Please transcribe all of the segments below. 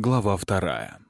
Глава вторая.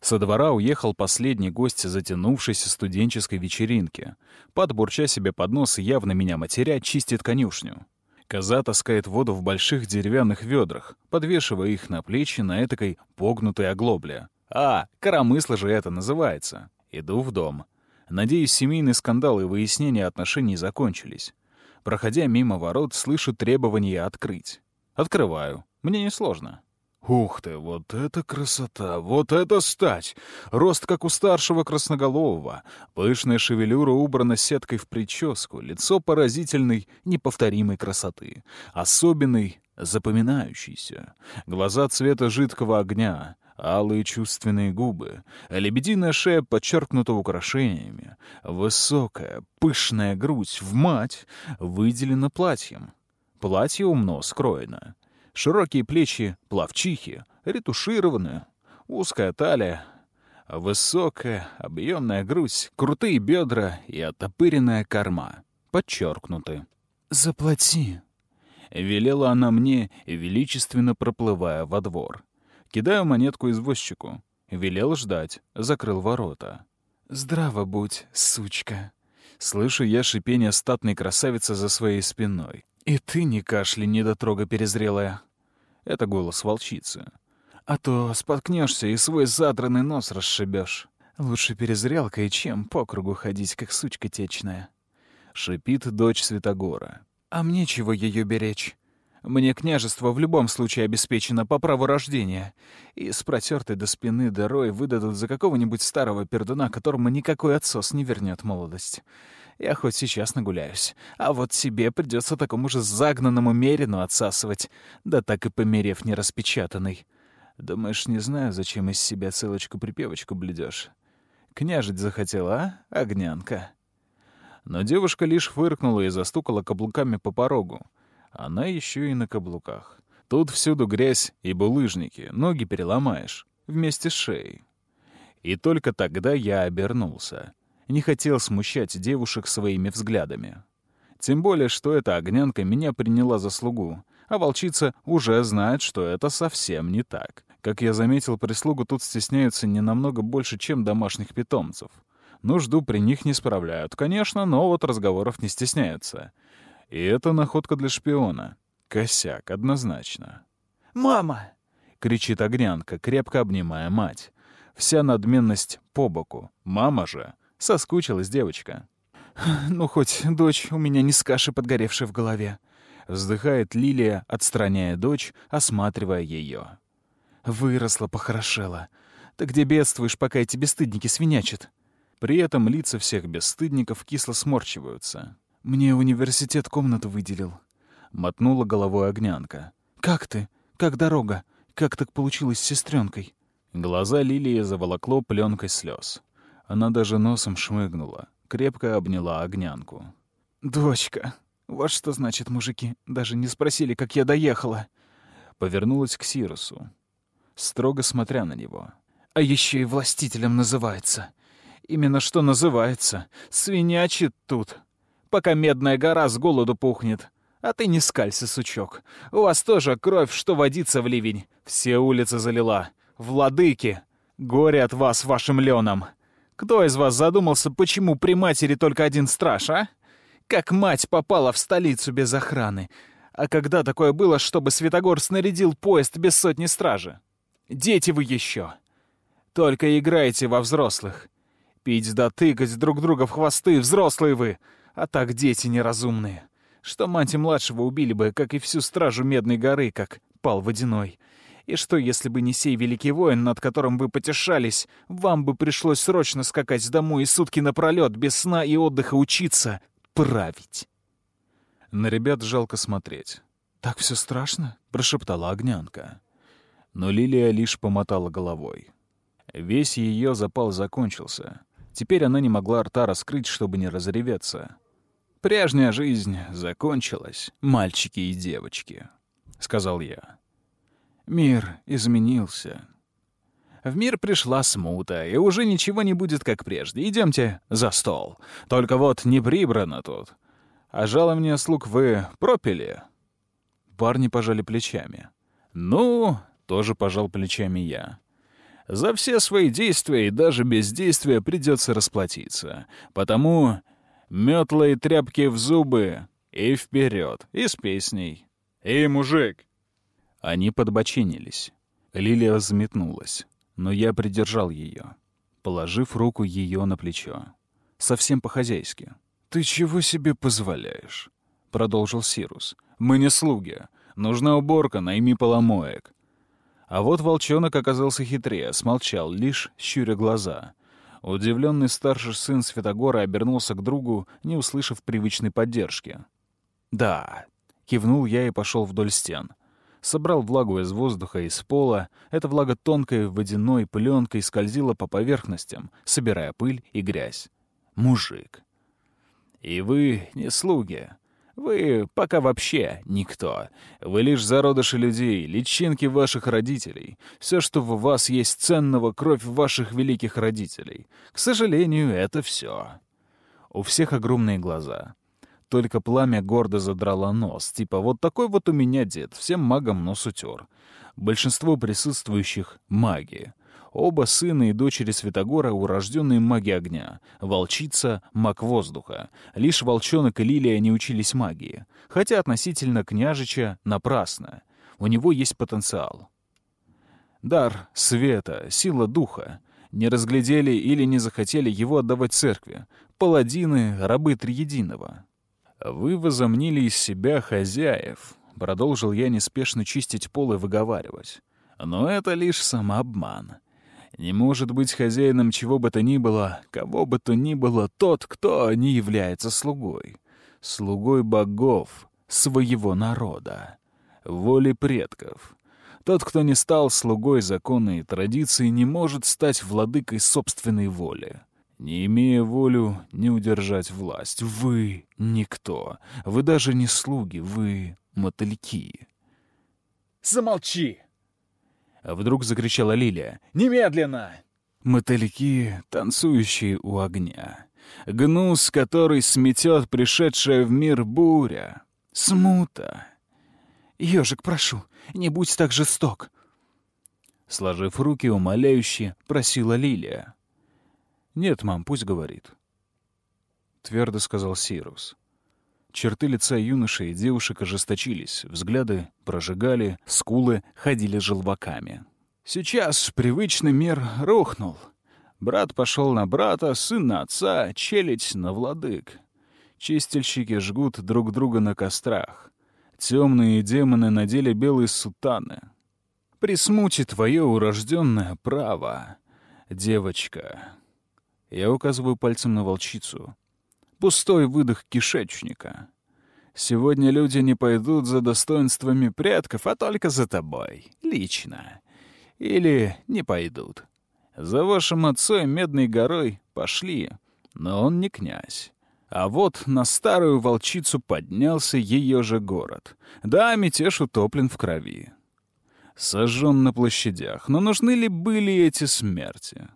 Со двора уехал последний гость затянувшейся студенческой вечеринки. Подбурча себе под нос явно меня матеря, чистит конюшню. Коза таскает воду в больших деревянных ведрах, подвешивая их на плечи на этакой погнутой оглобле. А, коромысло же это называется. Иду в дом. Надеюсь, семейный скандал и выяснение отношений закончились. Проходя мимо ворот, слышу требование открыть. Открываю. Мне несложно. Ух ты, вот это красота, вот это стать! Рост, как у старшего красноголового. Пышная шевелюра убрана сеткой в прическу, лицо поразительной, неповторимой красоты. Особенный, запоминающийся. Глаза цвета жидкого огня, алые чувственные губы, лебединая шея подчеркнута украшениями, высокая, пышная грудь в мать выделена платьем. Платье умно скроено. Широкие плечи плавчихи, ретушированные, узкая талия, высокая, объемная грудь, крутые бедра и оттопыренная корма. Подчеркнуты. «Заплати», — велела она мне, величественно проплывая во двор. Кидаю монетку извозчику. Велел ждать, закрыл ворота. «Здраво будь, сучка!» Слышу я шипение статной красавицы за своей спиной. «И ты не кашли, недотрога перезрелая!» Это голос волчицы. «А то споткнешься и свой задранный нос расшибешь. Лучше перезрелкой, чем по кругу ходить, как сучка течная». Шипит дочь Святогора. «А мне чего ее беречь? Мне княжество в любом случае обеспечено по праву рождения. И с протертой до спины дырой выдадут за какого-нибудь старого пердуна, которому никакой отсос не вернет молодость. Я хоть сейчас нагуляюсь, а вот себе придется такому же загнанному мерину отсасывать, да так и померев нераспечатанный. Думаешь, не знаю, зачем из себя ссылочку-припевочку бледешь? Княжить захотела, а, огнянка?» Но девушка лишь фыркнула и застукала каблуками по порогу. Она еще и на каблуках. Тут всюду грязь и булыжники, ноги переломаешь, вместе с шеей. И только тогда я обернулся. Не хотел смущать девушек своими взглядами. Тем более, что эта огнянка меня приняла за слугу, а волчица уже знает, что это совсем не так. Как я заметил, прислугу тут стесняются не намного больше, чем домашних питомцев. Нужду при них не справляют, конечно, но вот разговоров не стесняются. И это находка для шпиона. Косяк, однозначно. «Мама!» — кричит Огнянка, крепко обнимая мать. Вся надменность по боку. Мама же. Соскучилась девочка. «Ну, хоть дочь у меня не с каши подгоревшей в голове», — вздыхает Лилия, отстраняя дочь, осматривая ее. «Выросла, похорошела. Ты где бедствуешь, пока эти бесстыдники свинячат?» При этом лица всех бесстыдников кисло сморчиваются. «Мне университет комнату выделил», — мотнула головой огнянка. «Как ты? Как дорога? Как так получилось с сестренкой?» Глаза Лилии заволокло пленкой слез. Она даже носом шмыгнула, крепко обняла огнянку. «Дочка, вот что значит мужики. Даже не спросили, как я доехала». Повернулась к Сирусу, строго смотря на него. «А еще и властителем называется. Именно что называется. Свинячит тут» пока Медная гора с голоду пухнет. А ты не скалься, сучок. У вас тоже кровь, что водится в ливень. Все улицы залила. Владыки! Горе от вас вашим леном. Кто из вас задумался, почему при матери только один страж, а? Как мать попала в столицу без охраны? А когда такое было, чтобы Святогор снарядил поезд без сотни стражи? Дети вы еще. Только играете во взрослых. Пить да тыкать друг друга в хвосты, взрослые вы. А так дети неразумные. Что мать и младшего убили бы, как и всю стражу Медной горы, как пал водяной. И что, если бы не сей великий воин, над которым вы потешались, вам бы пришлось срочно скакать домой и сутки напролёт, без сна и отдыха учиться, править? На ребят жалко смотреть. «Так все страшно?» — прошептала Огнянка. Но Лилия лишь помотала головой. Весь ее запал закончился. Теперь она не могла рта раскрыть, чтобы не разреветься. «Прежняя жизнь закончилась, мальчики и девочки», — сказал я. «Мир изменился. В мир пришла смута, и уже ничего не будет, как прежде. Идемте за стол. Только вот не прибрано тут. А жалование слуг вы пропили?» Парни пожали плечами. «Ну...» — тоже пожал плечами я. «За все свои действия и даже бездействия придется расплатиться. Потому метла и тряпки в зубы и вперед, и с песней». «Эй, мужик!» Они подбоченились. Лилия взметнулась, но я придержал ее, положив руку ее на плечо. Совсем по-хозяйски. «Ты чего себе позволяешь?» — продолжил Сирус. «Мы не слуги. Нужна уборка, найми поломоек». А вот волчонок оказался хитрее, смолчал, лишь щуря глаза. Удивленный старший сын Святогора обернулся к другу, не услышав привычной поддержки. «Да», — кивнул я и пошел вдоль стен. Собрал влагу из воздуха и из пола. Эта влага тонкой водяной пленкой скользила по поверхностям, собирая пыль и грязь. Мужик. И вы не слуги. Вы пока вообще никто. Вы лишь зародыши людей, личинки ваших родителей. Все, что в вас есть ценного, кровь ваших великих родителей. К сожалению, это все. У всех огромные глаза. Только пламя гордо задрало нос. Типа, вот такой вот у меня дед, всем магам нос утер. Большинство присутствующих — маги. Оба сына и дочери Святогора — урожденные маги огня. Волчица — маг воздуха. Лишь волчонок и Лилия не учились магии. Хотя относительно княжича напрасно. У него есть потенциал. Дар света, сила духа. Не разглядели или не захотели его отдавать церкви. Паладины — рабы Триединого. «Вы возомнили из себя хозяев», — продолжил я неспешно чистить пол и выговаривать. «Но это лишь самообман. Не может быть хозяином чего бы то ни было, кого бы то ни было тот, кто не является слугой. Слугой богов, своего народа, воли предков. Тот, кто не стал слугой закона и традиции, не может стать владыкой собственной воли. Не имея волю, не удержать власть. Вы — никто. Вы даже не слуги, вы — мотыльки. «Замолчи!» А вдруг закричала Лилия. «Немедленно!» Мотыльки, танцующие у огня. Гнус, который сметет пришедшая в мир буря. Смута. «Ежик, прошу, не будь так жесток!» Сложив руки, умоляюще, просила Лилия. «Нет, мам, пусть говорит», — твердо сказал Сирус. Черты лица юноши и девушек ожесточились, взгляды прожигали, скулы ходили желваками. Сейчас привычный мир рухнул. Брат пошел на брата, сын на отца, челядь на владык. Чистильщики жгут друг друга на кострах. Темные демоны надели белые сутаны. При смуте твое урожденное право, девочка. Я указываю пальцем на волчицу. Пустой выдох кишечника. Сегодня люди не пойдут за достоинствами предков, а только за тобой, лично. Или не пойдут. За вашим отцом Медной горой пошли, но он не князь. А вот на старую волчицу поднялся ее же город. Да, мятеж утоплен в крови. Сожжен на площадях. Но нужны ли были эти смерти?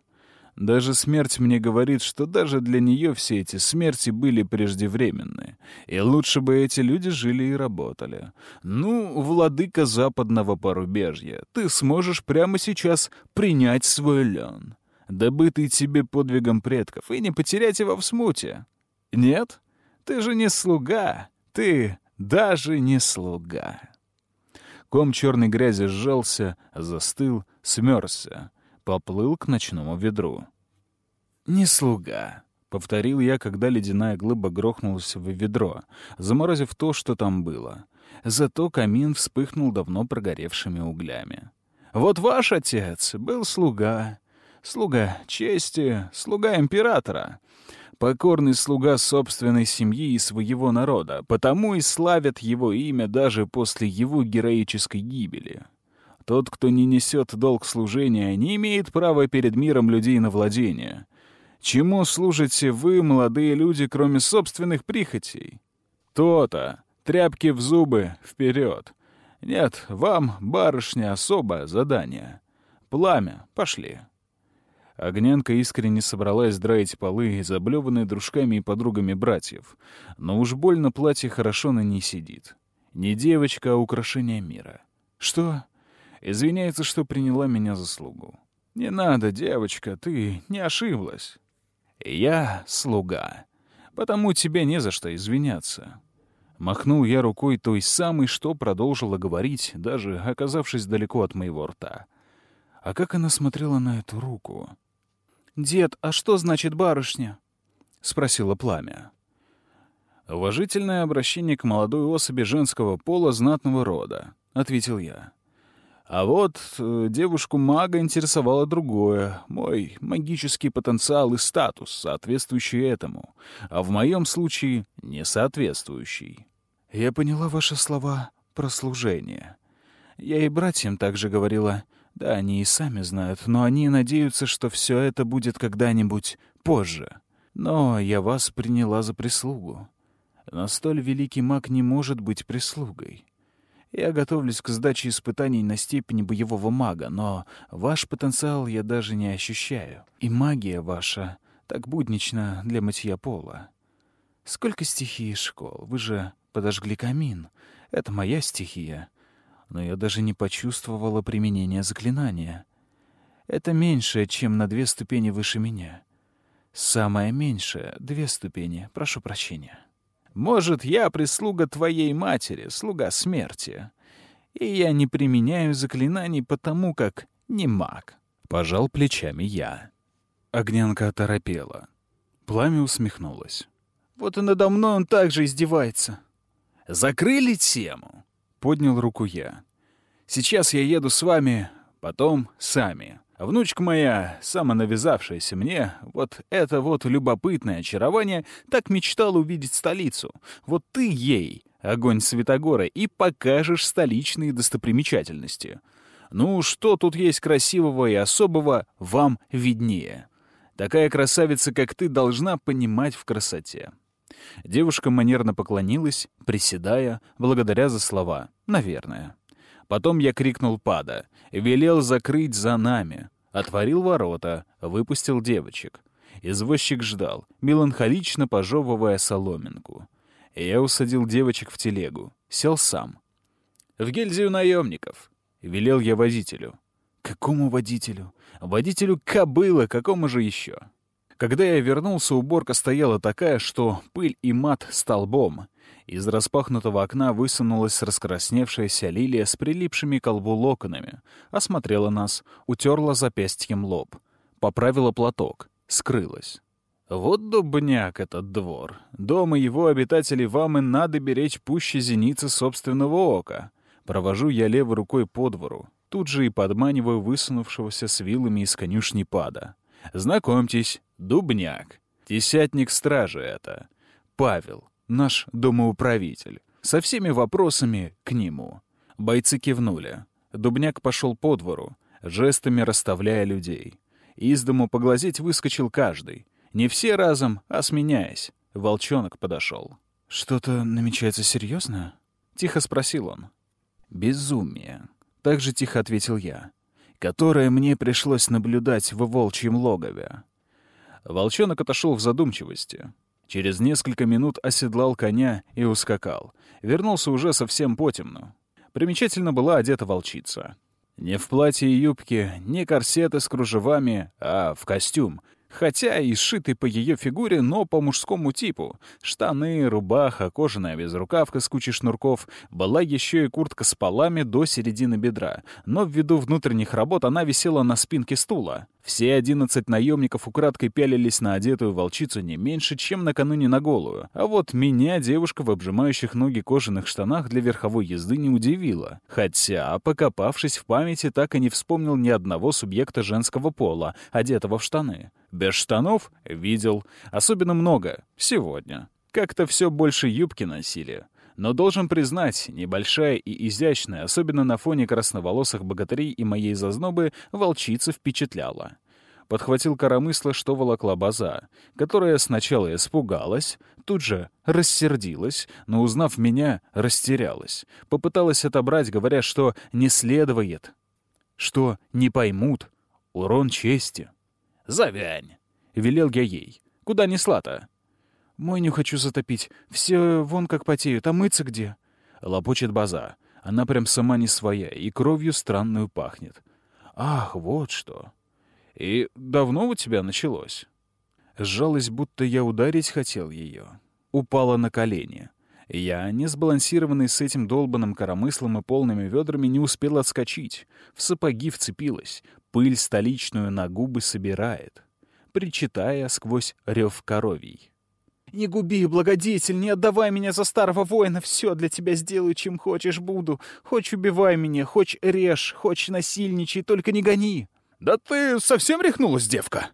Даже смерть мне говорит, что даже для нее все эти смерти были преждевременны, и лучше бы эти люди жили и работали. Ну, владыка западного порубежья, ты сможешь прямо сейчас принять свой лен, добытый тебе подвигом предков, и не потерять его в смуте. Нет? Ты же не слуга, ты даже не слуга. Ком черной грязи сжался, застыл, смерзся поплыл к ночному ведру. «Не слуга», — повторил я, когда ледяная глыба грохнулась в ведро, заморозив то, что там было. Зато камин вспыхнул давно прогоревшими углями. «Вот ваш отец был слуга, слуга чести, слуга императора» покорный слуга собственной семьи и своего народа, потому и славят его имя даже после его героической гибели. Тот, кто не несет долг служения, не имеет права перед миром людей на владение. Чему служите вы, молодые люди, кроме собственных прихотей? То-то. Тряпки в зубы, вперед. Нет, вам, барышня, особое задание. Пламя, пошли. Огнянка искренне собралась драить полы, заблеванные дружками и подругами братьев. Но уж больно платье хорошо на ней сидит. Не девочка, а украшение мира. Что? Извиняется, что приняла меня за слугу. «Не надо, девочка, ты не ошиблась. Я слуга, потому тебе не за что извиняться». Махнул я рукой той самой, что продолжила говорить, даже оказавшись далеко от моего рта. А как она смотрела на эту руку? «Дед, а что значит барышня?» — спросила пламя. «Уважительное обращение к молодой особи женского пола знатного рода», — ответил я. А вот э, девушку-мага интересовало другое. Мой магический потенциал и статус, соответствующий этому. А в моем случае — не соответствующий. Я поняла ваши слова про служение. Я и братьям также говорила. Да, они и сами знают, но они надеются, что все это будет когда-нибудь позже. Но я вас приняла за прислугу. Но столь великий маг не может быть прислугой. Я готовлюсь к сдаче испытаний на степень боевого мага, но ваш потенциал я даже не ощущаю. И магия ваша так буднична для мытья пола. Сколько стихий школ? Вы же подожгли камин. Это моя стихия. Но я даже не почувствовала применения заклинания. Это меньшее, чем на две ступени выше меня. Самое меньшее — две ступени, прошу прощения. Может, я прислуга твоей матери, слуга смерти. И я не применяю заклинаний потому, как не маг. Пожал плечами я. Огнянка оторопела. Пламя усмехнулось. Вот и надо мной он также издевается. Закрыли тему. Поднял руку я. Сейчас я еду с вами, потом сами. Внучка моя, самонавязавшаяся мне, вот это вот любопытное очарование, так мечтала увидеть столицу. Вот ты ей, огонь Святогора, и покажешь столичные достопримечательности. Ну, что тут есть красивого и особого, вам виднее. Такая красавица, как ты, должна понимать в красоте. Девушка манерно поклонилась, приседая, благодаря за слова. Наверное. Потом я крикнул пада, велел закрыть за нами, отворил ворота, выпустил девочек. Извозчик ждал, меланхолично пожевывая соломинку. Я усадил девочек в телегу, сел сам. «В гильдию наемников», — велел я водителю. «Какому водителю?» «Водителю кобылы, какому же еще?» Когда я вернулся, уборка стояла такая, что пыль и мат столбом. Из распахнутого окна высунулась раскрасневшаяся лилия с прилипшими к колбу локонами, осмотрела нас, утерла запястьем лоб, поправила платок, скрылась. Вот дубняк этот двор. Дома его обитателей вам и надо беречь пуще зеницы собственного ока. Провожу я левой рукой по двору, тут же и подманиваю высунувшегося с вилами из конюшни пада. Знакомьтесь, дубняк. Десятник стражи это. Павел, наш домоуправитель, со всеми вопросами к нему. Бойцы кивнули. Дубняк пошел по двору, жестами расставляя людей. Из дому поглазеть выскочил каждый. Не все разом, а сменяясь. Волчонок подошел. «Что-то намечается серьезное?» — тихо спросил он. «Безумие», — так же тихо ответил я, «которое мне пришлось наблюдать в волчьем логове». Волчонок отошел в задумчивости. Через несколько минут оседлал коня и ускакал. Вернулся уже совсем потемно. Примечательно была одета волчица. Не в платье и юбке, не корсеты с кружевами, а в костюм, Хотя и сшитый по ее фигуре, но по мужскому типу. Штаны, рубаха, кожаная безрукавка с кучей шнурков. Была еще и куртка с полами до середины бедра. Но ввиду внутренних работ она висела на спинке стула. Все одиннадцать наемников украдкой пялились на одетую волчицу не меньше, чем накануне на голую. А вот меня девушка в обжимающих ноги кожаных штанах для верховой езды не удивила. Хотя, покопавшись в памяти, так и не вспомнил ни одного субъекта женского пола, одетого в штаны. Без штанов видел. Особенно много. Сегодня. Как-то все больше юбки носили. Но должен признать, небольшая и изящная, особенно на фоне красноволосых богатырей и моей зазнобы, волчица впечатляла. Подхватил коромысло, что волокла база, которая сначала испугалась, тут же рассердилась, но, узнав меня, растерялась. Попыталась отобрать, говоря, что не следует, что не поймут. Урон чести. «Завянь!» — велел я ей. «Куда несла-то?» «Мой не хочу затопить. Все вон как потеют, а мыться где?» Лопочет база. Она прям сама не своя, и кровью странную пахнет. Ах, вот что. И давно у тебя началось? Сжалась, будто я ударить хотел ее. Упала на колени. Я, не сбалансированный с этим долбанным коромыслом и полными ведрами, не успел отскочить. В сапоги вцепилась, пыль столичную на губы собирает, причитая сквозь рев коровий. «Не губи, благодетель, не отдавай меня за старого воина, все для тебя сделаю, чем хочешь буду. Хочь убивай меня, хочь режь, хочь насильничай, только не гони». «Да ты совсем рехнулась, девка?»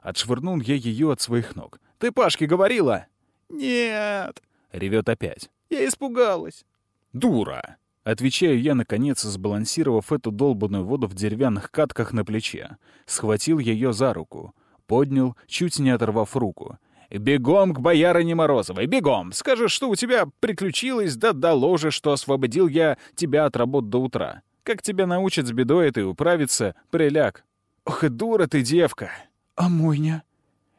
Отшвырнул я ее от своих ног. «Ты Пашке говорила?» «Нет», — ревет опять. «Я испугалась». «Дура!» Отвечаю я, наконец, сбалансировав эту долбанную воду в деревянных катках на плече. Схватил ее за руку. Поднял, чуть не оторвав руку. «Бегом к боярине Морозовой! Бегом! Скажешь, что у тебя приключилось, да доложишь, что освободил я тебя от работ до утра. Как тебя научат с бедой этой управиться, приляг. Ох и дура ты, девка!» «А мойня?»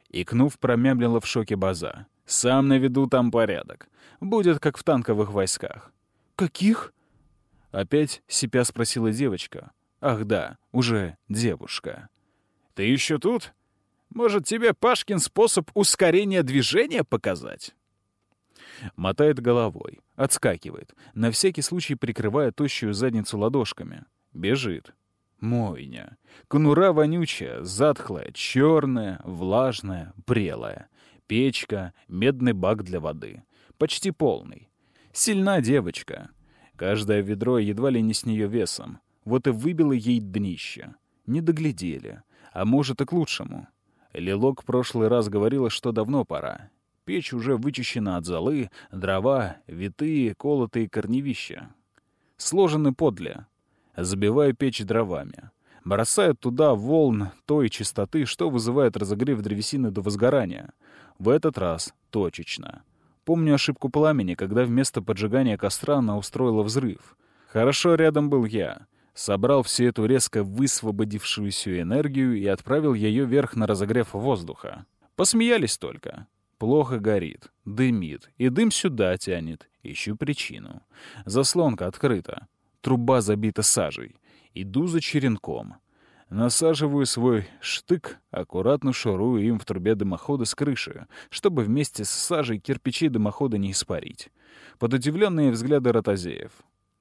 Икнув, промямлила в шоке база. «Сам наведу там порядок. Будет, как в танковых войсках». «Каких?» Опять сипя спросила девочка. «Ах да, уже девушка». «Ты еще тут? Может, тебе Пашкин способ ускорения движения показать?» Мотает головой, отскакивает, на всякий случай прикрывая тощую задницу ладошками. Бежит. Мойня. Конура вонючая, затхлая, черная, влажная, прелая. Печка, медный бак для воды. Почти полный. Сильна девочка. Каждое ведро едва ли не с нее весом. Вот и выбило ей днище. Не доглядели. А может и к лучшему. Лилок в прошлый раз говорила, что давно пора. Печь уже вычищена от золы, дрова, витые, колотые корневища. Сложены подле. Забиваю печь дровами. Бросают туда волн той частоты, что вызывает разогрев древесины до возгорания. В этот раз точечно. Помню ошибку пламени, когда вместо поджигания костра она устроила взрыв. Хорошо рядом был я. Собрал всю эту резко высвободившуюся энергию и отправил ее вверх на разогрев воздуха. Посмеялись только. Плохо горит, дымит, и дым сюда тянет. Ищу причину. Заслонка открыта. Труба забита сажей. Иду за черенком. Насаживаю свой штык, аккуратно шурую им в трубе дымохода с крыши, чтобы вместе с сажей кирпичи дымохода не испарить. Под удивленные взгляды ротозеев.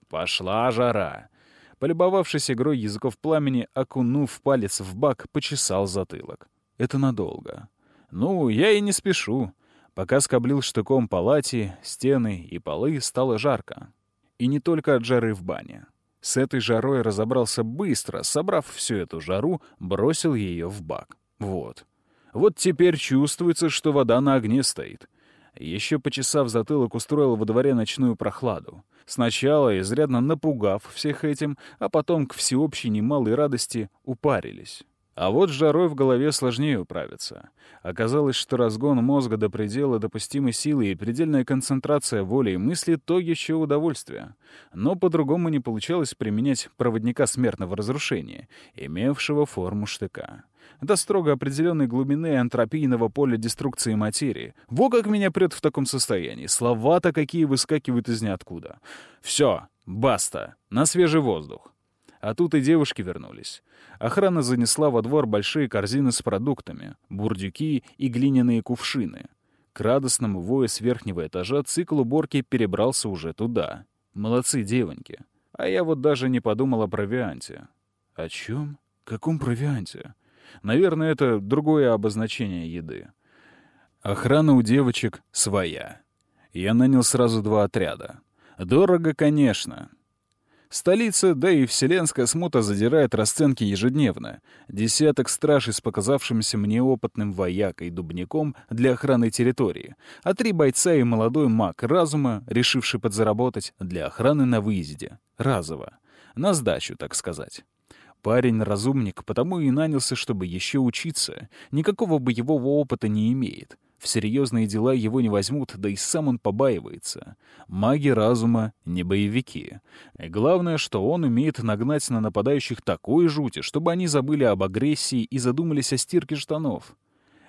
Пошла жара. Полюбовавшись игрой языков пламени, окунув палец в бак, почесал затылок. Это надолго. Ну, я и не спешу. Пока скоблил штыком палати, стены и полы, стало жарко. И не только от жары в бане. С этой жарой разобрался быстро, собрав всю эту жару, бросил ее в бак. Вот. Вот теперь чувствуется, что вода на огне стоит. Еще почесав затылок, устроил во дворе ночную прохладу. Сначала, изрядно напугав всех этим, а потом, к всеобщей немалой радости, упарились. А вот жарой в голове сложнее управиться. Оказалось, что разгон мозга до предела допустимой силы и предельная концентрация воли и мысли — то еще удовольствие. Но по-другому не получалось применять проводника смертного разрушения, имевшего форму штыка. До строго определенной глубины антропийного поля деструкции материи. Во как меня прет в таком состоянии. Слова-то какие выскакивают из ниоткуда. Все, баста, на свежий воздух. А тут и девушки вернулись. Охрана занесла во двор большие корзины с продуктами, бурдюки и глиняные кувшины. К радостному вою с верхнего этажа цикл уборки перебрался уже туда. Молодцы девоньки. А я вот даже не подумал о провианте. О чем? Каком провианте? Наверное, это другое обозначение еды. Охрана у девочек своя. Я нанял сразу два отряда. Дорого, конечно. Столица, да и вселенская смута задирает расценки ежедневно. Десяток стражей с показавшимся мне опытным воякой дубняком для охраны территории, а три бойца и молодой маг разума, решивший подзаработать, для охраны на выезде. Разово. На сдачу, так сказать. Парень разумник, потому и нанялся, чтобы еще учиться. Никакого боевого опыта не имеет. В серьезные дела его не возьмут, да и сам он побаивается. Маги разума — не боевики. И главное, что он умеет нагнать на нападающих такой жути, чтобы они забыли об агрессии и задумались о стирке штанов.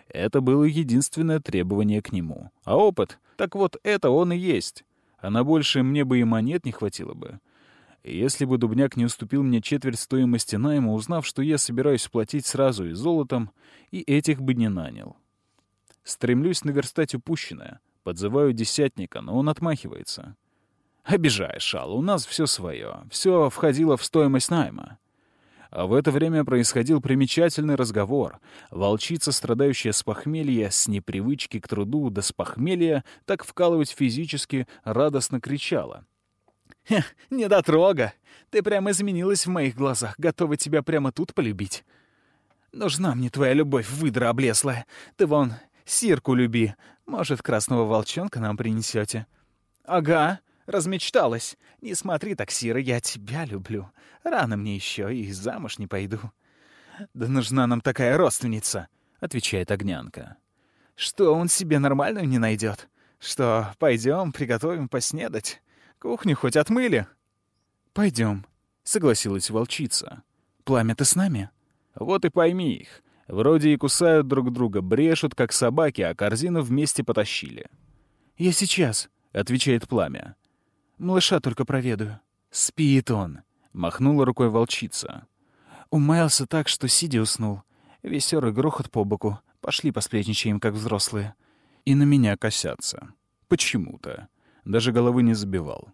Это было единственное требование к нему. А опыт? Так вот, это он и есть. А на большее мне бы и монет не хватило бы. Если бы Дубняк не уступил мне четверть стоимости найма, узнав, что я собираюсь платить сразу и золотом, и этих бы не нанял. Стремлюсь наверстать упущенное. Подзываю десятника, но он отмахивается. «Обижаешь, Шал, у нас все свое. Все входило в стоимость найма». А в это время происходил примечательный разговор. Волчица, страдающая с похмелья, с непривычки к труду да с похмелья, так вкалывать физически, радостно кричала. «Хех, недотрога! Ты прямо изменилась в моих глазах, готова тебя прямо тут полюбить. Нужна мне твоя любовь, выдра облезлая. Ты вон сирку люби. Может, красного волчонка нам принесете. «Ага», Размечталась. Не смотри так, Сира, я тебя люблю. Рано мне еще и замуж не пойду. Да нужна нам такая родственница, отвечает Огнянка. Что он себе нормальную не найдет? Что, пойдем, приготовим поснедать? Кухню хоть отмыли? Пойдем, согласилась волчица. Пламя ты с нами? Вот и пойми их. Вроде и кусают друг друга, брешут, как собаки, а корзину вместе потащили. «Я сейчас», — отвечает пламя. Малыша только проведаю». «Спит он», — махнула рукой волчица. Умаялся так, что сидя уснул. Весёрый грохот по боку. Пошли посплетничаем, как взрослые. И на меня косятся. Почему-то. Даже головы не забивал.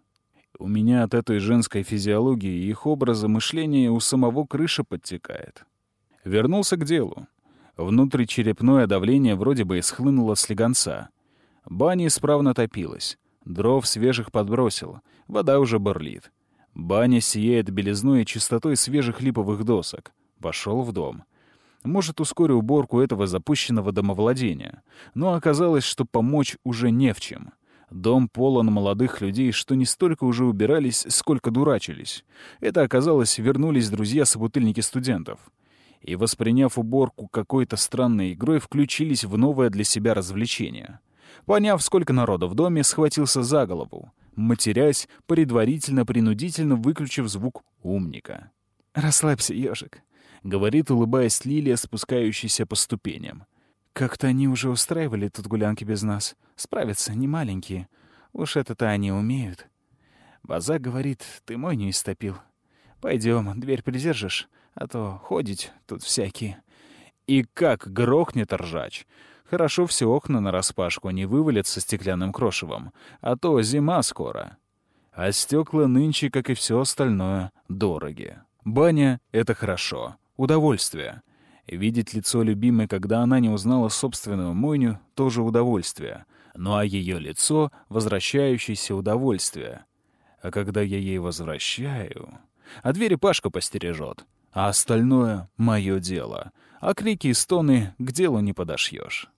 У меня от этой женской физиологии и их образа мышления у самого крыша подтекает. Вернулся к делу. Внутричерепное давление вроде бы исхлынуло с легонца. Баня исправно топилась. Дров свежих подбросил, вода уже бурлит. Баня сияет белизной и чистотой свежих липовых досок. Пошел в дом. Может, ускорю уборку этого запущенного домовладения. Но оказалось, что помочь уже не в чем. Дом полон молодых людей, что не столько уже убирались, сколько дурачились. Это оказалось, вернулись друзья-собутыльники студентов. И, восприняв уборку какой-то странной игрой, включились в новое для себя развлечение — Поняв, сколько народа в доме, схватился за голову, матерясь, предварительно принудительно выключив звук умника. «Расслабься, ежик», — говорит, улыбаясь Лилия, спускающаяся по ступеням. «Как-то они уже устраивали тут гулянки без нас. Справятся, не маленькие. Уж это-то они умеют». База говорит, ты мой не истопил. Пойдем, дверь придержишь, а то ходить тут всякие. И как грохнет ржач! Хорошо все окна нараспашку не вывалят стеклянным крошевом, а то зима скоро. А стекла нынче, как и все остальное, дороги. Баня — это хорошо, удовольствие. Видеть лицо любимой, когда она не узнала собственную мойню, тоже удовольствие. Ну а ее лицо — возвращающееся удовольствие. А когда я ей возвращаю... А двери Пашка постережет. А остальное — мое дело. А крики и стоны к делу не подошьешь.